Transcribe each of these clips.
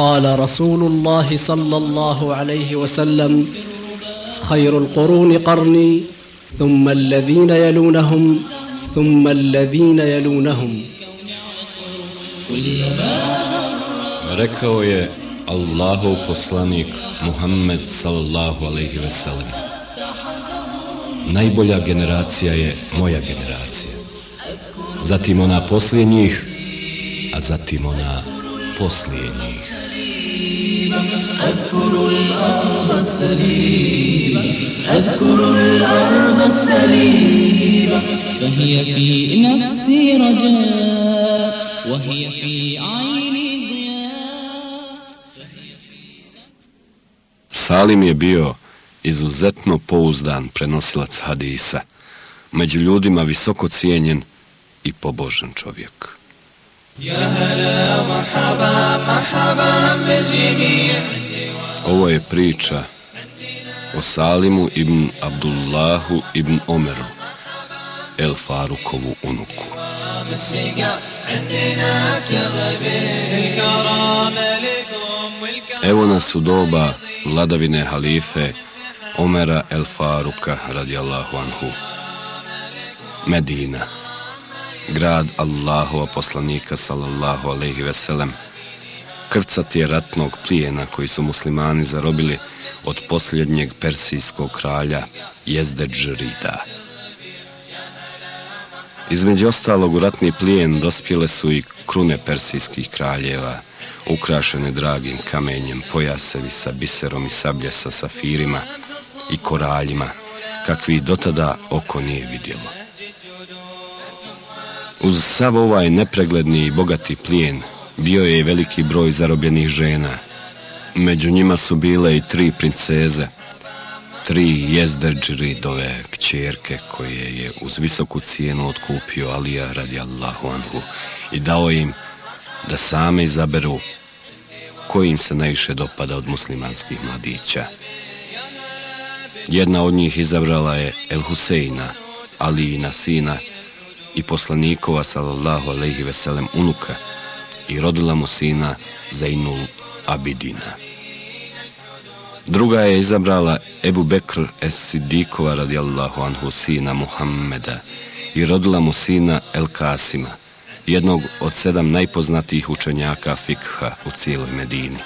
قال رسول الله صلى الله عليه وسلم خير القرون قرني ثم الذين يلونهم ثم الذين يلونهم ركوا الله قصلانيك محمد صلى الله عليه وسلم najbolja generacija je moja generacija. Zatim ona poslije njih, a zatim ona poslije njih. أذكر الأرض السليمة أذكر الأرض السليمة فهي في نفسي رجاء وهي في عيني ضياء Salim je bio izuzetno pouzdan prenosilac hadisa, među ljudima visoko cijenjen i pobožan čovjek. Ovo je priča o Salimu ibn Abdullahu ibn Omeru, El Farukovu unuku. Evo nas u doba vladavine halife Omera El Faruka radijallahu anhu. Medina, grad Allahova poslanika sallallahu alaihi veselem, krcat je ratnog plijena koji su muslimani zarobili od posljednjeg persijskog kralja Jezdeđrida. Između ostalog u ratni plijen dospjele su i krune persijskih kraljeva, ukrašene dragim kamenjem, pojasevi sa biserom i sablje sa safirima i koraljima, kakvi dotada oko nije vidjelo. Uz sav ovaj nepregledni i bogati plijen bio je i veliki broj zarobljenih žena. Među njima su bile i tri princeze, tri jezderđridove kćerke koje je uz visoku cijenu otkupio Alija radi Allahu anhu i dao im da same izaberu koji im se najviše dopada od muslimanskih mladića. Jedna od njih izabrala je El Huseina, Alijina sina i poslanikova sallallahu alaihi veselem unuka i rodila mu sina Zainul Abidina. Druga je izabrala Ebu Bekr es Sidikova radijallahu anhu sina Muhammeda i rodila mu sina El Kasima, jednog od sedam najpoznatijih učenjaka fikha u cijeloj Medini.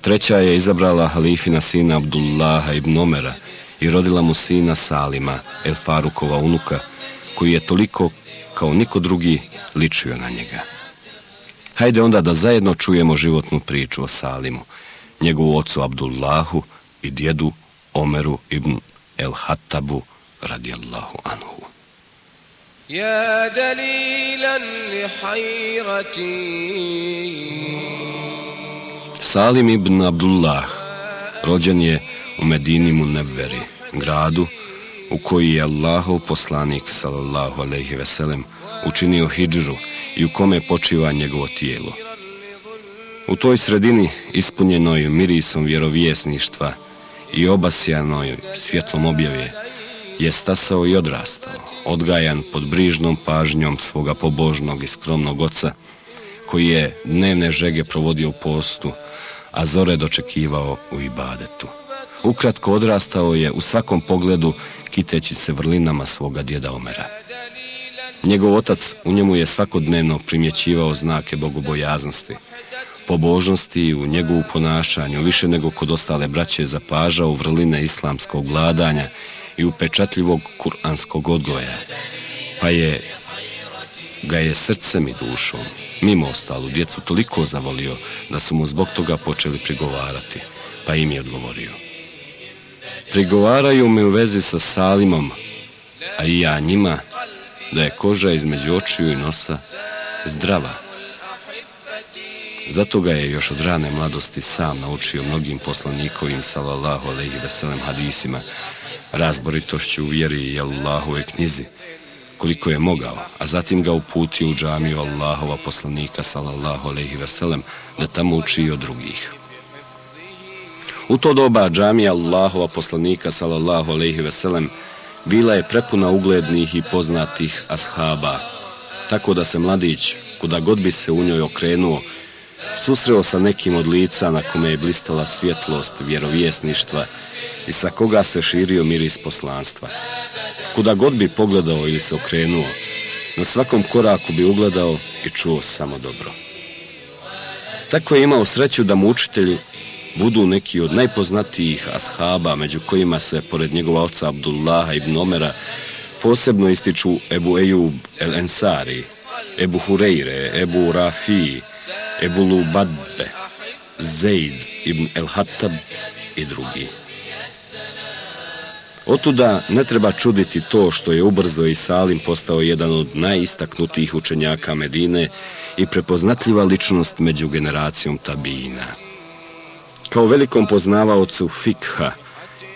Treća je izabrala halifina sina Abdullaha ibn Omera i rodila mu sina Salima, El Farukova unuka, koji je toliko kao niko drugi ličio na njega. Hajde onda da zajedno čujemo životnu priču o Salimu, njegovu ocu Abdullahu i djedu Omeru ibn El Hattabu radijallahu anhu. يا دليلا لحيرتي Salim ibn Abdullah rođen je u Medini Munevveri, gradu u koji je Allahov poslanik sallallahu alejhi ve sellem učinio hidžru i u kome počiva njegovo tijelo. U toj sredini ispunjenoj mirisom vjerovjesništva i obasjanoj svjetlom objave je stasao i odrastao, odgajan pod brižnom pažnjom svoga pobožnog i skromnog oca, koji je dnevne žege provodio u postu, a zore dočekivao u ibadetu. Ukratko odrastao je u svakom pogledu kiteći se vrlinama svoga djeda Omera. Njegov otac u njemu je svakodnevno primjećivao znake bogobojaznosti, pobožnosti i u njegovu ponašanju, više nego kod ostale braće zapažao vrline islamskog vladanja i upečatljivog kuranskog odgoja, pa je ga je srcem i dušom, mimo ostalu djecu, toliko zavolio da su mu zbog toga počeli prigovarati, pa im je odgovorio. Prigovaraju mi u vezi sa Salimom, a i ja njima, da je koža između očiju i nosa zdrava. Zato ga je još od rane mladosti sam naučio mnogim poslanikovim sallallahu alaihi veselem hadisima, razboritošću u vjeri i Allahove knjizi, koliko je mogao, a zatim ga uputio u džamiju Allahova poslanika sallallahu alaihi veselem da tamo uči i od drugih. U to doba džamija Allahova poslanika sallallahu alaihi veselem bila je prepuna uglednih i poznatih ashaba, tako da se mladić, kuda god bi se u njoj okrenuo, susreo sa nekim od lica na kome je blistala svjetlost vjerovjesništva i sa koga se širio miris poslanstva. Kuda god bi pogledao ili se okrenuo, na svakom koraku bi ugledao i čuo samo dobro. Tako je imao sreću da mu učitelji budu neki od najpoznatijih ashaba, među kojima se, pored njegova oca Abdullaha ibn Omera, posebno ističu Ebu Ejub el Ensari, Ebu Hureyre, Ebu Rafi, Ebu Lubadbe, Zaid ibn el Hattab i drugi. Otuda ne treba čuditi to što je ubrzo i Salim postao jedan od najistaknutijih učenjaka Medine i prepoznatljiva ličnost među generacijom Tabina. Kao velikom poznavaocu Fikha,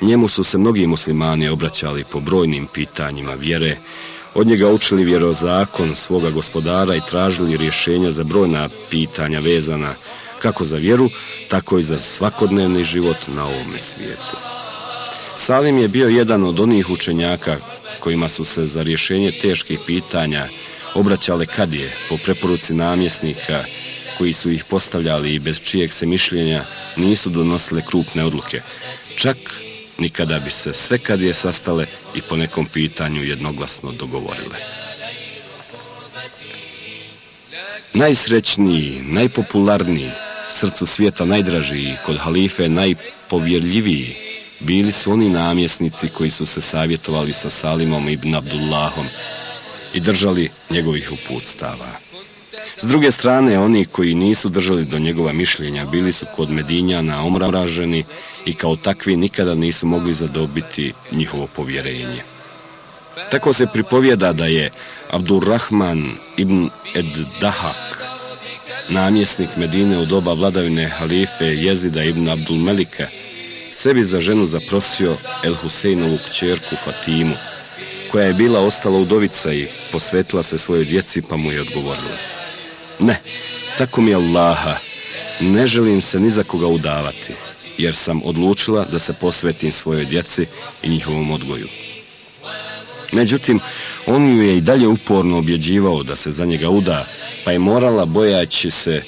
njemu su se mnogi muslimani obraćali po brojnim pitanjima vjere, od njega učili vjerozakon svoga gospodara i tražili rješenja za brojna pitanja vezana kako za vjeru, tako i za svakodnevni život na ovome svijetu. Salim je bio jedan od onih učenjaka kojima su se za rješenje teških pitanja obraćale kadije po preporuci namjesnika koji su ih postavljali i bez čijeg se mišljenja nisu donosile krupne odluke. Čak nikada bi se sve kad je sastale i po nekom pitanju jednoglasno dogovorile. Najsrećniji, najpopularniji, srcu svijeta najdražiji, kod halife najpovjerljiviji, bili su oni namjesnici koji su se savjetovali sa Salimom ibn Abdullahom i držali njegovih uputstava. S druge strane, oni koji nisu držali do njegova mišljenja bili su kod Medinjana omraženi i kao takvi nikada nisu mogli zadobiti njihovo povjerenje. Tako se pripovjeda da je Abdurrahman ibn Ed Dahak, namjesnik Medine u doba vladavine halife Jezida ibn Abdul Melika, sebi za ženu zaprosio El Huseinovu kćerku Fatimu, koja je bila ostala udovica i posvetila se svojoj djeci pa mu je odgovorila. Ne, tako mi Allaha, ne želim se ni za koga udavati, jer sam odlučila da se posvetim svojoj djeci i njihovom odgoju. Međutim, on ju je i dalje uporno objeđivao da se za njega uda, pa je morala bojaći se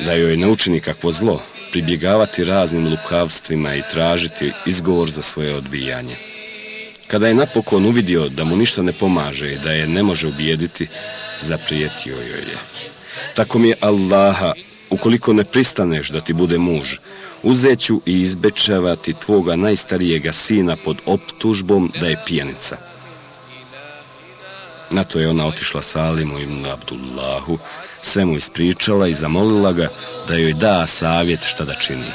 da joj ne učini kakvo zlo, pribjegavati raznim lukavstvima i tražiti izgovor za svoje odbijanje. Kada je napokon uvidio da mu ništa ne pomaže i da je ne može ubijediti, zaprijetio joj je. Tako mi je Allaha, ukoliko ne pristaneš da ti bude muž, uzeću i izbečavati tvoga najstarijega sina pod optužbom da je pijanica. Na to je ona otišla Salimu ibn Abdullahu, sve mu ispričala i zamolila ga da joj da savjet šta da čini.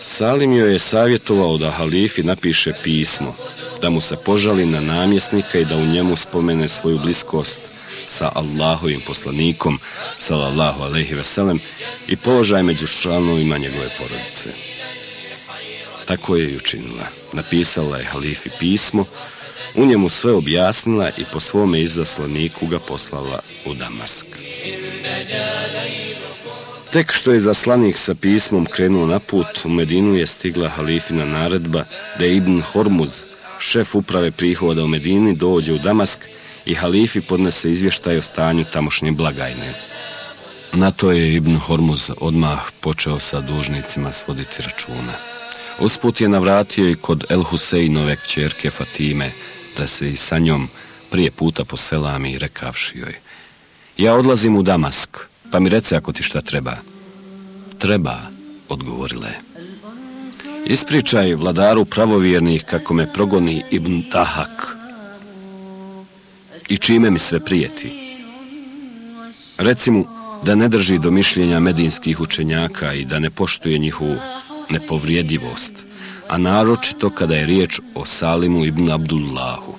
Salim joj je savjetovao da halifi napiše pismo, da mu se požali na namjesnika i da u njemu spomene svoju bliskost sa Allahovim poslanikom, salallahu alaihi veselem, i položaj među članovima njegove porodice. Tako je i učinila. Napisala je halifi pismo, u njemu sve objasnila i po svome izaslaniku ga poslala u Damask. Tek što je zaslanik sa pismom krenuo na put, u Medinu je stigla halifina naredba da je Ibn Hormuz, šef uprave prihoda u Medini, dođe u Damask i halifi podnese izvještaj o stanju tamošnje blagajne. Na to je Ibn Hormuz odmah počeo sa dužnicima svoditi računa. Usput je navratio i kod El Huseinove kćerke Fatime, da se i sa njom prije puta poselami i rekavši joj. Ja odlazim u Damask, pa mi rece ako ti šta treba. Treba, odgovorile. Ispričaj vladaru pravovjernih kako me progoni Ibn Tahak i čime mi sve prijeti. Reci mu da ne drži do mišljenja medinskih učenjaka i da ne poštuje njihovu nepovrijedivost, a naročito kada je riječ o Salimu ibn Abdullahu.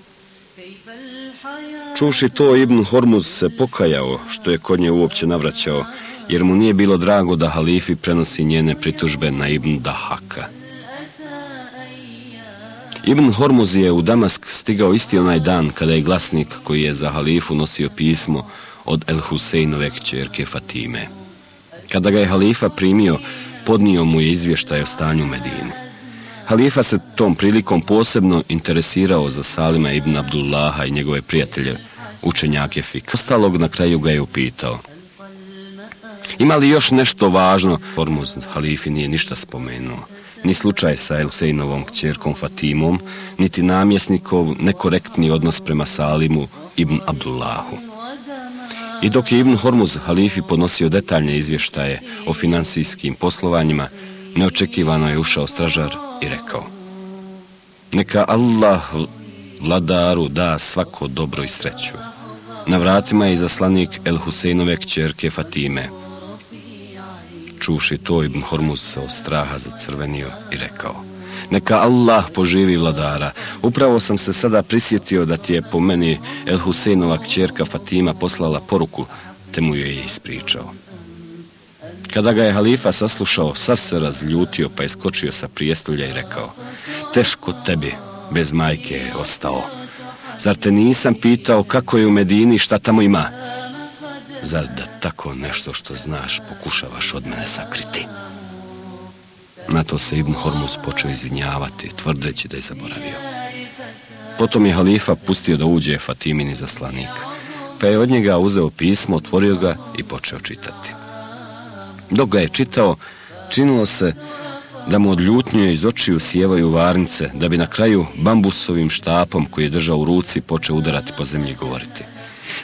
Čuši to, Ibn Hormuz se pokajao što je kod nje uopće navraćao, jer mu nije bilo drago da halifi prenosi njene pritužbe na Ibn Dahaka. Ibn Hormuz je u Damask stigao isti onaj dan kada je glasnik koji je za halifu nosio pismo od El Huseinove kćerke Fatime. Kada ga je halifa primio, podnio mu je izvještaj o stanju Medine. Halifa se tom prilikom posebno interesirao za Salima ibn Abdullaha i njegove prijatelje, učenjake Fik. Ostalog na kraju ga je upitao. Ima li još nešto važno? Hormuz halifi nije ništa spomenuo. Ni slučaj sa Elsejnovom kćerkom Fatimom, niti namjesnikov nekorektni odnos prema Salimu ibn Abdullahu. I dok je Ibn Hormuz halifi podnosio detaljne izvještaje o finansijskim poslovanjima, neočekivano je ušao stražar i rekao Neka Allah vladaru da svako dobro i sreću. Na vratima je i zaslanik El Huseinove kćerke Fatime. Čuvši to Ibn Hormuz se od straha zacrvenio i rekao Neka Allah poživi vladara. Upravo sam se sada prisjetio da ti je po meni El Huseinova kćerka Fatima poslala poruku, te mu je ispričao. Kada ga je halifa saslušao, sav se razljutio pa je skočio sa prijestolja i rekao Teško tebi, bez majke je ostao. Zar te nisam pitao kako je u Medini, šta tamo ima? Zar da tako nešto što znaš pokušavaš od mene sakriti? Na to se Ibn Hormuz počeo izvinjavati, tvrdeći da je zaboravio. Potom je halifa pustio da uđe Fatimini zaslanik, pa je od njega uzeo pismo, otvorio ga i počeo čitati. Dok ga je čitao, činilo se da mu od ljutnje iz očiju sjevaju varnice, da bi na kraju bambusovim štapom koji je držao u ruci počeo udarati po zemlji govoriti.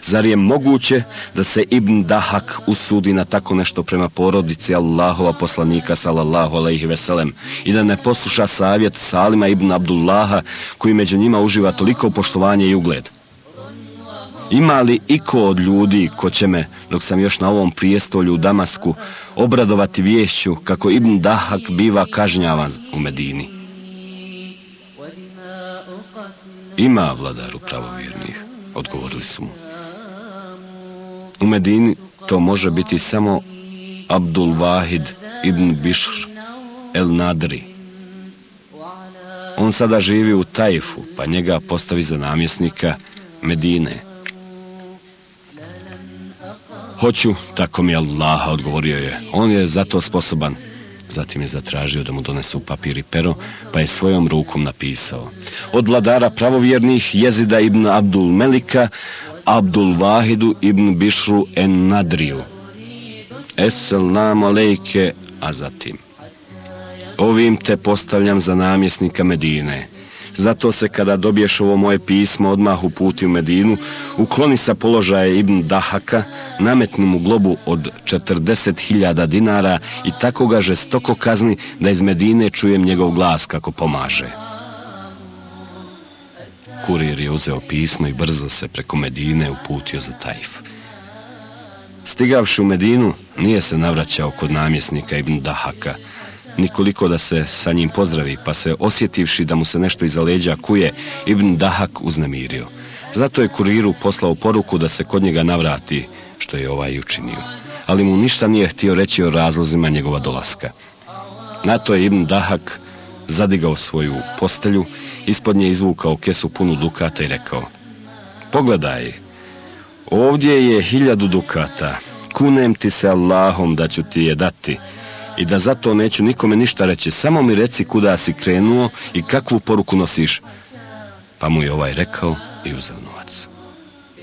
Zar je moguće da se Ibn Dahak usudi na tako nešto prema porodici Allahova poslanika sallallahu alaihi veselem i da ne posluša savjet Salima ibn Abdullaha koji među njima uživa toliko poštovanje i ugled? Ima li iko od ljudi ko će me, dok sam još na ovom prijestolju u Damasku, obradovati vješću kako Ibn Dahak biva kažnjavan u Medini? Ima vladaru pravovjernih, odgovorili su mu. U Medini to može biti samo Abdul Wahid ibn Bishr el Nadri. On sada živi u Tajfu, pa njega postavi za namjesnika Medine. Hoću, tako mi Allaha, odgovorio je. On je za to sposoban. Zatim je zatražio da mu donesu papir i pero, pa je svojom rukom napisao. Od vladara pravovjernih jezida ibn Abdul Melika, Abdul Vahidu ibn Bišru en Nadriju. Esselamu alejke, a zatim. Ovim te postavljam za namjesnika Medine. Zato se kada dobiješ ovo moje pismo odmah uputi u Medinu, ukloni sa položaja Ibn Dahaka, nametni mu globu od 40.000 dinara i tako ga žestoko kazni da iz Medine čujem njegov glas kako pomaže. Kurir je uzeo pismo i brzo se preko Medine uputio za Tajf. Stigavši u Medinu, nije se navraćao kod namjesnika Ibn Dahaka, nikoliko da se sa njim pozdravi, pa se osjetivši da mu se nešto iza leđa kuje, Ibn Dahak uznemirio. Zato je kuriru poslao poruku da se kod njega navrati, što je ovaj učinio. Ali mu ništa nije htio reći o razlozima njegova dolaska. Na to je Ibn Dahak zadigao svoju postelju, ispod nje izvukao kesu punu dukata i rekao Pogledaj, ovdje je hiljadu dukata, kunem ti se Allahom da ću ti je dati, i da zato neću nikome ništa reći, samo mi reci kuda si krenuo i kakvu poruku nosiš. Pa mu je ovaj rekao i uzeo novac.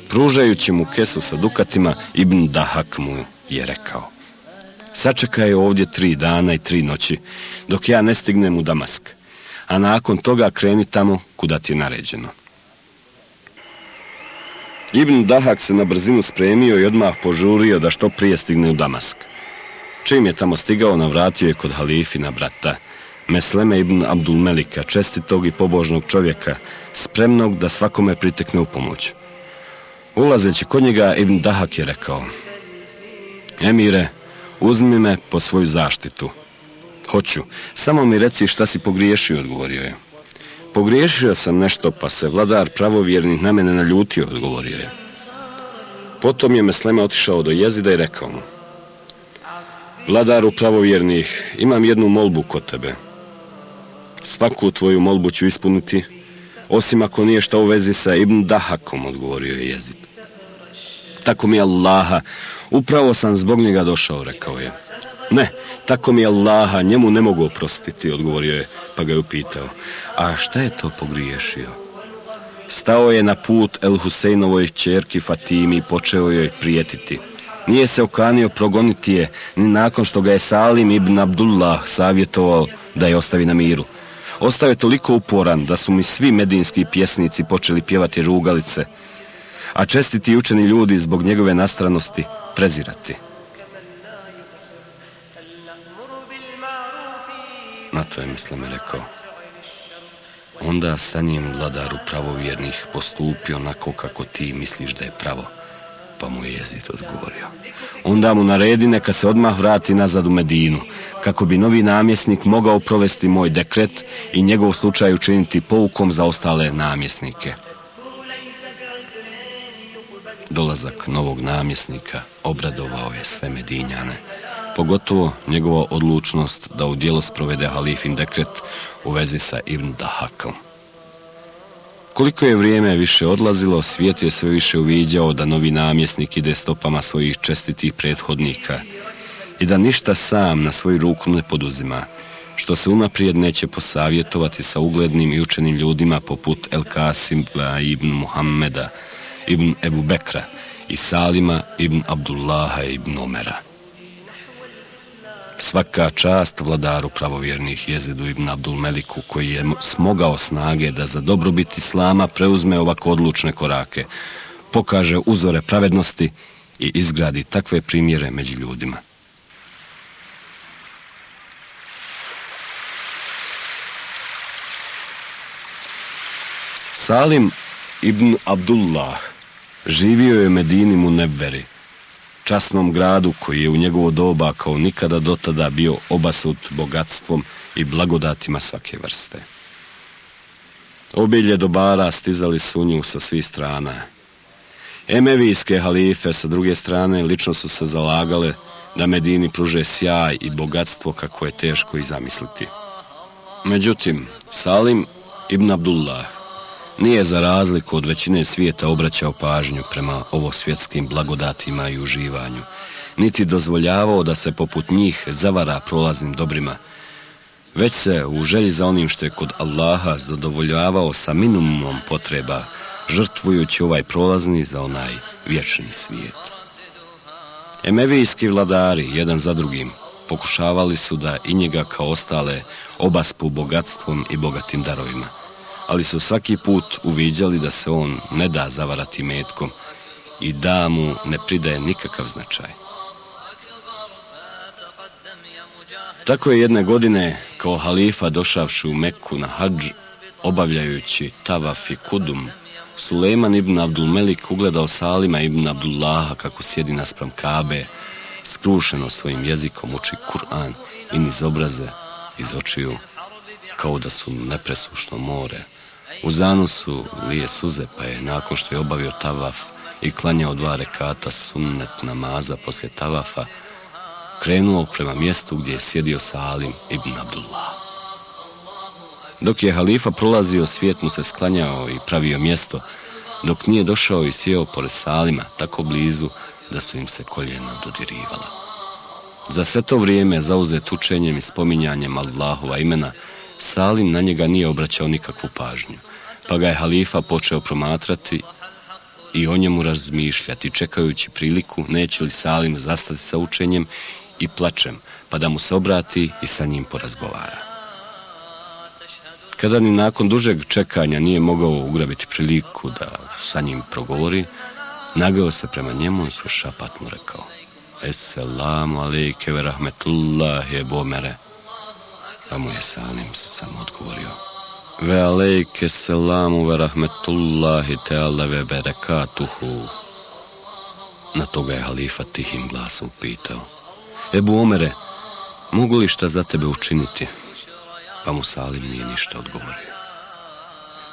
Pružajući mu kesu sa dukatima, Ibn Dahak mu je rekao. Sačekaj ovdje tri dana i tri noći, dok ja ne stignem u Damask, a nakon toga kreni tamo kuda ti je naređeno. Ibn Dahak se na brzinu spremio i odmah požurio da što prije stigne u Damask. Čim je tamo stigao, navratio je kod halifina brata, Mesleme ibn Abdul Melika, čestitog i pobožnog čovjeka, spremnog da svakome pritekne u pomoć. Ulazeći kod njega, Ibn Dahak je rekao, Emire, uzmi me po svoju zaštitu. Hoću, samo mi reci šta si pogriješio, odgovorio je. Pogriješio sam nešto, pa se vladar pravovjernih na mene naljutio, odgovorio je. Potom je Mesleme otišao do jezida i rekao mu, Vladaru pravovjernih, imam jednu molbu kod tebe. Svaku tvoju molbu ću ispuniti, osim ako nije šta u vezi sa Ibn Dahakom, odgovorio je jezid. Tako mi Allaha, upravo sam zbog njega došao, rekao je. Ne, tako mi Allaha, njemu ne mogu oprostiti, odgovorio je, pa ga je upitao. A šta je to pogriješio? Stao je na put El Huseinovoj čerki Fatimi i počeo joj prijetiti. Nije se okanio progoniti je ni nakon što ga je Salim ibn Abdullah savjetovao da je ostavi na miru. Ostao je toliko uporan da su mi svi medinski pjesnici počeli pjevati rugalice, a čestiti učeni ljudi zbog njegove nastranosti prezirati. Na to je mislim rekao. Onda sa njim vladaru pravovjernih postupi onako kako ti misliš da je pravo. Pa mu je jezit odgovorio. Onda mu naredi neka se odmah vrati nazad u Medinu, kako bi novi namjesnik mogao provesti moj dekret i njegov slučaj učiniti poukom za ostale namjesnike. Dolazak novog namjesnika obradovao je sve Medinjane, pogotovo njegova odlučnost da u dijelo sprovede halifin dekret u vezi sa Ibn Dahakom. Koliko je vrijeme više odlazilo, svijet je sve više uviđao da novi namjesnik ide stopama svojih čestitih prethodnika i da ništa sam na svoju ruku ne poduzima, što se unaprijed neće posavjetovati sa uglednim i učenim ljudima poput El Kasim ibn Muhammeda, ibn Ebu Bekra i Salima ibn Abdullaha ibn Omera. Svaka čast vladaru pravovjernih jezidu ibn Abdul Meliku koji je smogao snage da za dobrobit Islama preuzme ovako odlučne korake, pokaže uzore pravednosti i izgradi takve primjere među ljudima. Salim ibn Abdullah živio je Medini mu nebveri, časnom gradu koji je u njegovo doba kao nikada dotada bio obasut bogatstvom i blagodatima svake vrste. Obilje dobara stizali su nju sa svih strana. Emevijske halife sa druge strane lično su se zalagale da Medini pruže sjaj i bogatstvo kako je teško i zamisliti. Međutim, Salim ibn Abdullah nije za razliku od većine svijeta obraćao pažnju prema ovo svjetskim blagodatima i uživanju, niti dozvoljavao da se poput njih zavara prolaznim dobrima, već se u želji za onim što je kod Allaha zadovoljavao sa minimumom potreba, žrtvujući ovaj prolazni za onaj vječni svijet. Emevijski vladari, jedan za drugim, pokušavali su da i njega kao ostale obaspu bogatstvom i bogatim darovima – ali su svaki put uviđali da se on ne da zavarati metkom i da mu ne pridaje nikakav značaj. Tako je jedne godine kao halifa došavši u Meku na hađ, obavljajući tavaf i kudum, Suleiman ibn Abdul Melik ugledao Salima ibn Abdullaha kako sjedi naspram Kabe, skrušeno svojim jezikom uči Kur'an i niz obraze iz očiju, kao da su nepresušno more, U zanosu lije suze, pa je nakon što je obavio tavaf i klanjao dva rekata sunnet namaza poslije tavafa, krenuo prema mjestu gdje je sjedio Salim ibn Abdullah. Dok je halifa prolazio, svijet mu se sklanjao i pravio mjesto, dok nije došao i sjeo pored Salima, tako blizu da su im se koljena dodirivala. Za sve to vrijeme, zauzet učenjem i spominjanjem Allahova imena, Salim na njega nije obraćao nikakvu pažnju pa ga je halifa počeo promatrati i o njemu razmišljati, čekajući priliku neće li Salim zastati sa učenjem i plačem, pa da mu se obrati i sa njim porazgovara. Kada ni nakon dužeg čekanja nije mogao ugrabiti priliku da sa njim progovori, nagao se prema njemu i kroz šapat mu rekao Esselamu alejke ve rahmetullahi ebomere. Pa mu je Salim samo odgovorio Ve alejke selamu ve rahmetullahi teala ve berekatuhu. Na toga je halifa tihim glasom pitao. Ebu Omere, mogu li šta za tebe učiniti? Pa mu Salim nije ništa odgovorio.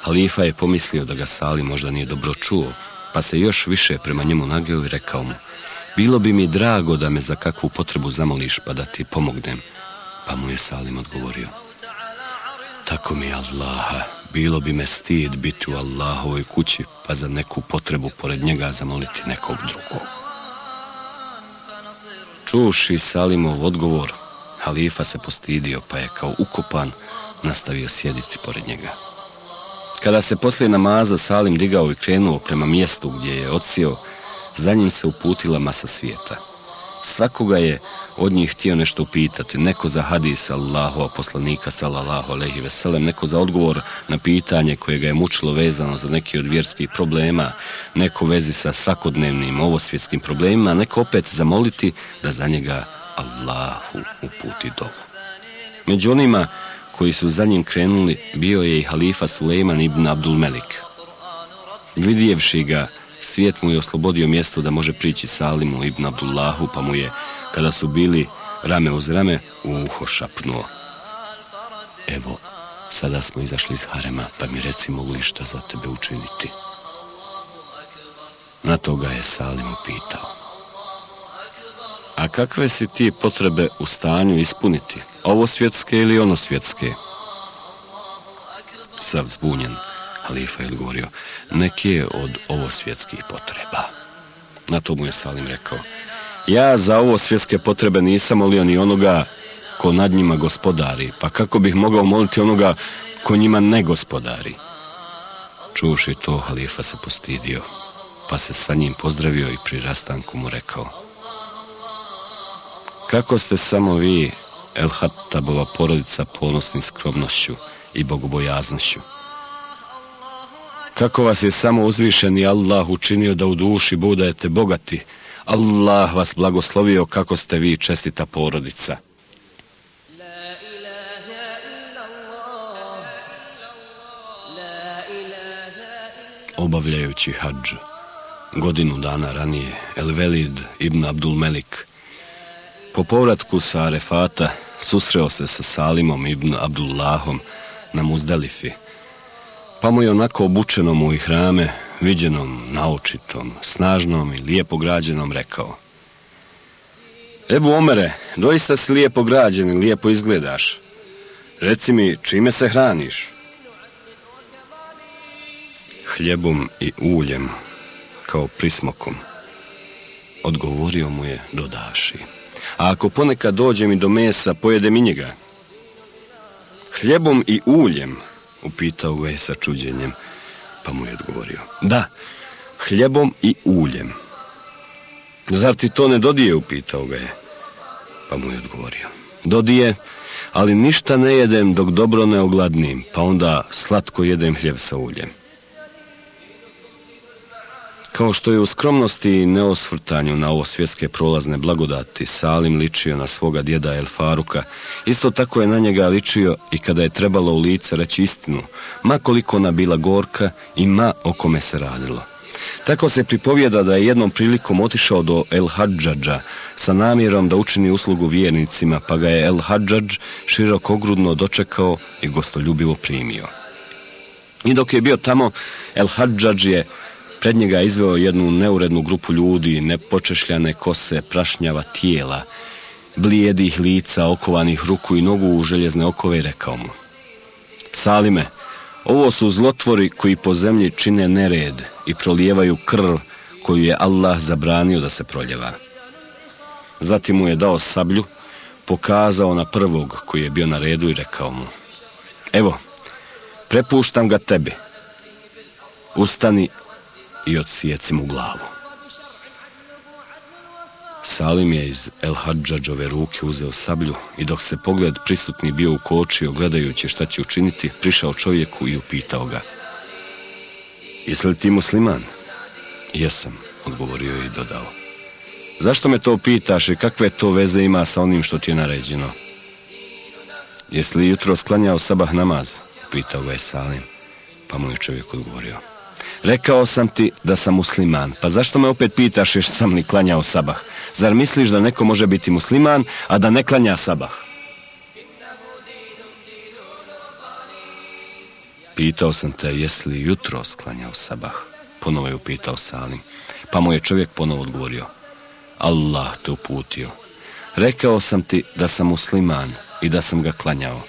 Halifa je pomislio da ga Salim možda nije dobro čuo, pa se još više prema njemu nageo i rekao mu, bilo bi mi drago da me za kakvu potrebu zamoliš pa da ti pomognem. Pa mu je Salim odgovorio, Tako mi Allaha, bilo bi me stid biti u Allahovoj kući, pa za neku potrebu pored njega zamoliti nekog drugog. Čuši Salimov odgovor, halifa se postidio, pa je kao ukopan nastavio sjediti pored njega. Kada se poslije namaza Salim digao i krenuo prema mjestu gdje je odsio, za njim se uputila masa svijeta. Svakoga je od njih htio nešto upitati, neko za hadis Allahova poslanika sallallahu alejhi ve sellem, neko za odgovor na pitanje koje ga je mučilo vezano za neki od vjerskih problema, neko vezi sa svakodnevnim ovosvjetskim problemima, neko opet zamoliti da za njega Allahu uputi dovu. Među onima koji su za njim krenuli bio je i halifa Sulejman ibn Abdul Melik. Vidjevši ga, svijet mu je oslobodio mjesto da može prići Salimu ibn Abdullahu, pa mu je kada su bili rame uz rame, u uho šapnuo. Evo, sada smo izašli iz harema, pa mi reci mogli šta za tebe učiniti. Na toga je Salim upitao. A kakve si ti potrebe u stanju ispuniti? Ovo svjetske ili ono svjetske? Sav zbunjen, halifa je odgovorio, neke od ovo svjetskih potreba. Na to mu je Salim rekao, Ja za ovo svjetske potrebe nisam molio ni onoga ko nad njima gospodari, pa kako bih mogao moliti onoga ko njima ne gospodari? Čuši to, halifa se postidio, pa se sa njim pozdravio i pri rastanku mu rekao. Kako ste samo vi, El Hattabova porodica, ponosni skromnošću i bogobojaznošću? Kako vas je samo uzvišeni Allah učinio da u duši budete bogati, Allah vas blagoslovio kako ste vi čestita porodica. Obavljajući hađ, godinu dana ranije, El Velid ibn Abdul Melik, po povratku sa Arefata, susreo se sa Salimom ibn Abdullahom na Muzdalifi pa mu je onako obučenom u ihrame viđenom, naučitom, snažnom i lijepo građenom rekao Ebu Omere, doista si lijepo građen i lijepo izgledaš. Reci mi, čime se hraniš? Hljebom i uljem, kao prismokom. Odgovorio mu je dodaši. A ako ponekad dođem i do mesa, pojede mi njega. Hljebom i uljem, upitao ga je sa čuđenjem pa mu je odgovorio. Da, hljebom i uljem. Zar ti to ne dodije, upitao ga je. Pa mu je odgovorio. Dodije, ali ništa ne jedem dok dobro ne ogladnim, pa onda slatko jedem hljeb sa uljem. Kao što je u skromnosti i neosvrtanju na ovo svjetske prolazne blagodati Salim ličio na svoga djeda El Faruka, isto tako je na njega ličio i kada je trebalo u lice reći istinu, ma koliko ona bila gorka i ma o kome se radilo. Tako se pripovjeda da je jednom prilikom otišao do El Hadžadža sa namjerom da učini uslugu vjernicima, pa ga je El Hadžadž širokogrudno dočekao i gostoljubivo primio. I dok je bio tamo, El Hadžadž je Pred njega izveo jednu neurednu grupu ljudi, nepočešljane kose, prašnjava tijela, blijedih lica, okovanih ruku i nogu u željezne okove i rekao mu. Salime, ovo su zlotvori koji po zemlji čine nered i prolijevaju krv koju je Allah zabranio da se proljeva. Zatim mu je dao sablju, pokazao na prvog koji je bio na redu i rekao mu. Evo, prepuštam ga tebi. Ustani i odsijeci mu glavu. Salim je iz El Hadžađove ruke uzeo sablju i dok se pogled prisutni bio u koči ogledajući šta će učiniti, prišao čovjeku i upitao ga. Jesi li ti musliman? Jesam, odgovorio i dodao. Zašto me to pitaš i kakve to veze ima sa onim što ti je naređeno? Jesi li jutro sklanjao sabah namaz? Pitao ga je Salim, pa mu je čovjek odgovorio. Rekao sam ti da sam musliman, pa zašto me opet pitaš jer sam ni klanjao sabah? Zar misliš da neko može biti musliman, a da ne klanja sabah? Pitao sam te, jesi li jutro sklanjao sabah? Ponovo je upitao Salim. Pa mu je čovjek ponovo odgovorio. Allah te uputio. Rekao sam ti da sam musliman i da sam ga klanjao.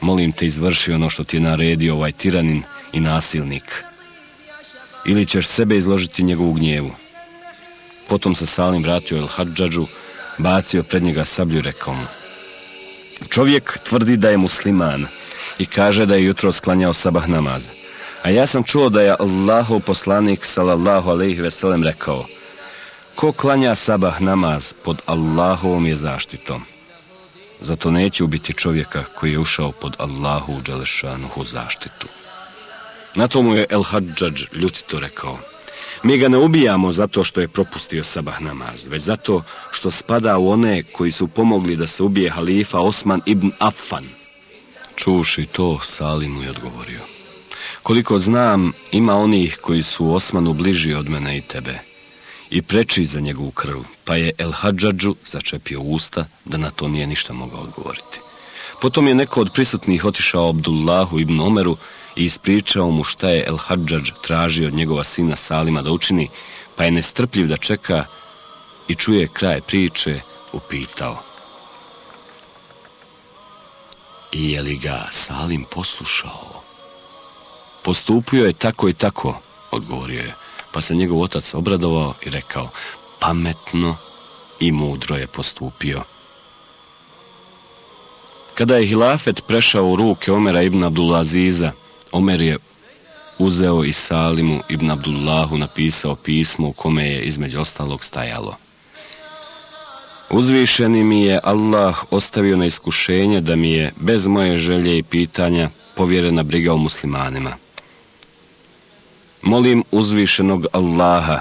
Molim te izvrši ono što ti je naredio ovaj tiranin i nasilnik ili ćeš sebe izložiti njegovu gnjevu. Potom se Salim vratio El Hadžadžu, bacio pred njega sablju i rekao mu. Čovjek tvrdi da je musliman i kaže da je jutro sklanjao sabah namaz. A ja sam čuo da je Allahov poslanik sallallahu alejhi ve sellem rekao: Ko klanja sabah namaz pod Allahovom je zaštitom. Zato neće ubiti čovjeka koji je ušao pod Allahu u Đelešanuhu zaštitu. Na tomu je El Hadžadž ljutito rekao. Mi ga ne ubijamo zato što je propustio sabah namaz, već zato što spada u one koji su pomogli da se ubije halifa Osman ibn Affan. Čuši to, Salim mu je odgovorio. Koliko znam, ima onih koji su Osmanu bliži od mene i tebe i preči za njegovu krv, pa je El Hadžadžu začepio usta da na to nije ništa mogao odgovoriti. Potom je neko od prisutnih otišao Abdullahu ibn Omeru i ispričao mu šta je El Hadžađ tražio od njegova sina Salima da učini, pa je nestrpljiv da čeka i čuje kraj priče, upitao. I je li ga Salim poslušao? Postupio je tako i tako, odgovorio je, pa se njegov otac obradovao i rekao, pametno i mudro je postupio. Kada je hilafet prešao u ruke Omera ibn Abdulaziza, Omer je uzeo i Salimu ibn Abdullahu napisao pismo u kome je između ostalog stajalo. Uzvišeni mi je Allah ostavio na iskušenje da mi je bez moje želje i pitanja povjerena briga o muslimanima. Molim uzvišenog Allaha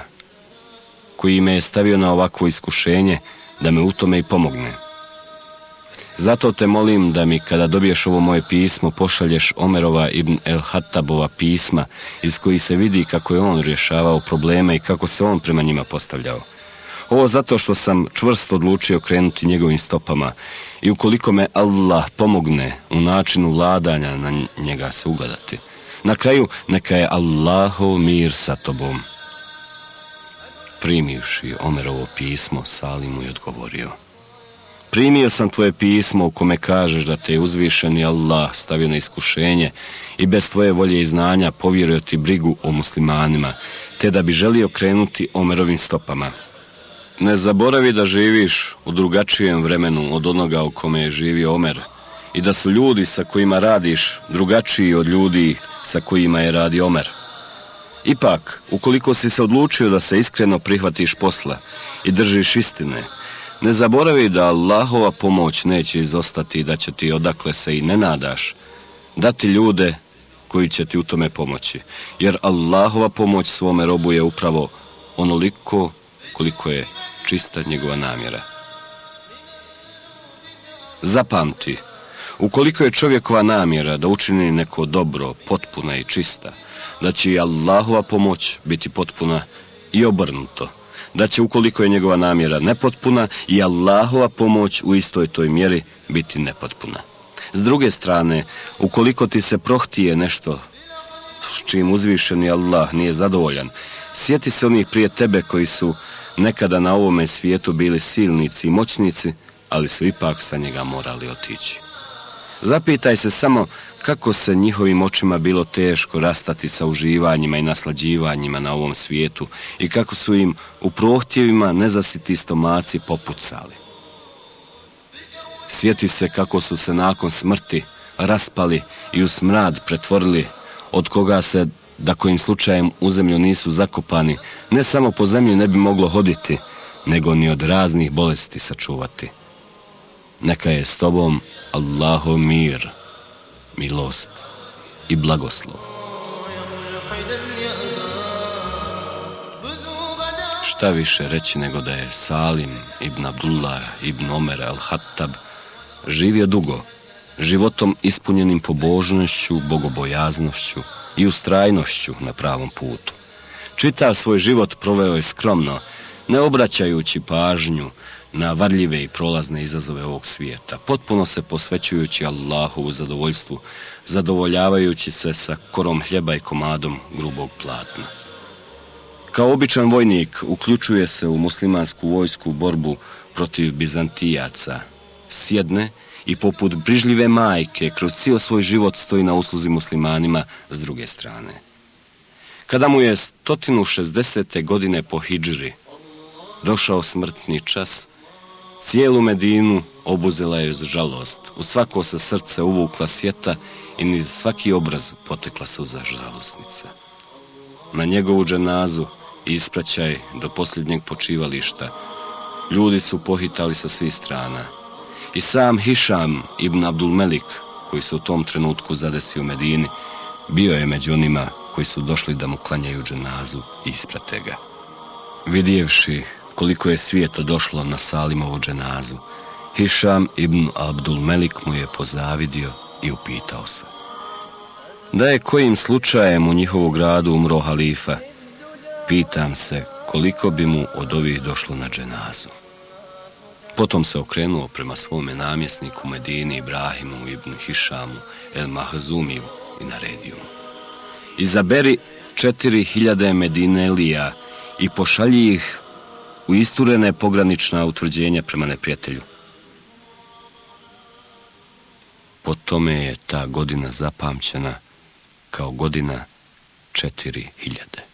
koji me je stavio na ovakvo iskušenje da me u tome i pomogne. Zato te molim da mi kada dobiješ ovo moje pismo pošalješ Omerova ibn El Hattabova pisma iz koji se vidi kako je on rješavao probleme i kako se on prema njima postavljao. Ovo zato što sam čvrsto odlučio krenuti njegovim stopama i ukoliko me Allah pomogne u načinu vladanja na njega se ugledati. Na kraju neka je Allahov mir sa tobom. Primivši Omerovo pismo, Salimu je odgovorio – Primio sam tvoje pismo u kome kažeš da te je uzvišeni Allah stavio na iskušenje i bez tvoje volje i znanja povjerio ti brigu o muslimanima, te da bi želio krenuti Omerovim stopama. Ne zaboravi da živiš u drugačijem vremenu od onoga u kome je živio Omer i da su ljudi sa kojima radiš drugačiji od ljudi sa kojima je radi Omer. Ipak, ukoliko si se odlučio da se iskreno prihvatiš posla i držiš istine, Ne zaboravi da Allahova pomoć neće izostati i da će ti odakle se i ne nadaš dati ljude koji će ti u tome pomoći. Jer Allahova pomoć svome robu je upravo onoliko koliko je čista njegova namjera. Zapamti, ukoliko je čovjekova namjera da učini neko dobro, potpuna i čista, da će i Allahova pomoć biti potpuna i obrnuto da će ukoliko je njegova namjera nepotpuna i Allahova pomoć u istoj toj mjeri biti nepotpuna. S druge strane, ukoliko ti se prohtije nešto s čim uzvišeni Allah nije zadovoljan, sjeti se onih prije tebe koji su nekada na ovome svijetu bili silnici i moćnici, ali su ipak sa njega morali otići. Zapitaj se samo kako se njihovim očima bilo teško rastati sa uživanjima i naslađivanjima na ovom svijetu i kako su im u prohtjevima nezasiti stomaci popucali. Sjeti se kako su se nakon smrti raspali i u smrad pretvorili od koga se, da kojim slučajem u zemlju nisu zakopani, ne samo po zemlji ne bi moglo hoditi, nego ni od raznih bolesti sačuvati. Neka je s tobom Allahov mir milost i blagoslov. Šta više reći nego da je Salim ibn Abdullah ibn Omer al-Hattab živio dugo, životom ispunjenim pobožnošću, bogobojaznošću i ustrajnošću na pravom putu. Čitav svoj život proveo je skromno, ne obraćajući pažnju na varljive i prolazne izazove ovog svijeta, potpuno se posvećujući Allahu zadovoljstvu, zadovoljavajući se sa korom hljeba i komadom grubog platna. Kao običan vojnik uključuje se u muslimansku vojsku borbu protiv Bizantijaca, sjedne i poput brižljive majke kroz cijel svoj život stoji na usluzi muslimanima s druge strane. Kada mu je 160. godine po hijđri došao smrtni čas, cijelu Medinu obuzela je žalost. U svako se srce uvukla sjeta i niz svaki obraz potekla suza žalosnica. Na njegovu dženazu ispraćaj do posljednjeg počivališta. Ljudi su pohitali sa svih strana. I sam Hišam ibn Abdul Melik, koji se u tom trenutku zadesi u Medini, bio je među onima koji su došli da mu klanjaju dženazu i isprate ga. Vidjevši koliko je svijeta došlo na Salimovu dženazu, Hišam ibn Abdul Melik mu je pozavidio i upitao se. Da je kojim slučajem u njihovu gradu umro halifa, pitam se koliko bi mu od ovih došlo na dženazu. Potom se okrenuo prema svome namjesniku Medini Ibrahimu ibn Hišamu el Mahzumiju i naredio mu. Izaberi četiri hiljade Medinelija i pošalji ih u isturene pogranična utvrđenja prema neprijatelju. Po tome je ta godina zapamćena kao godina četiri hiljade.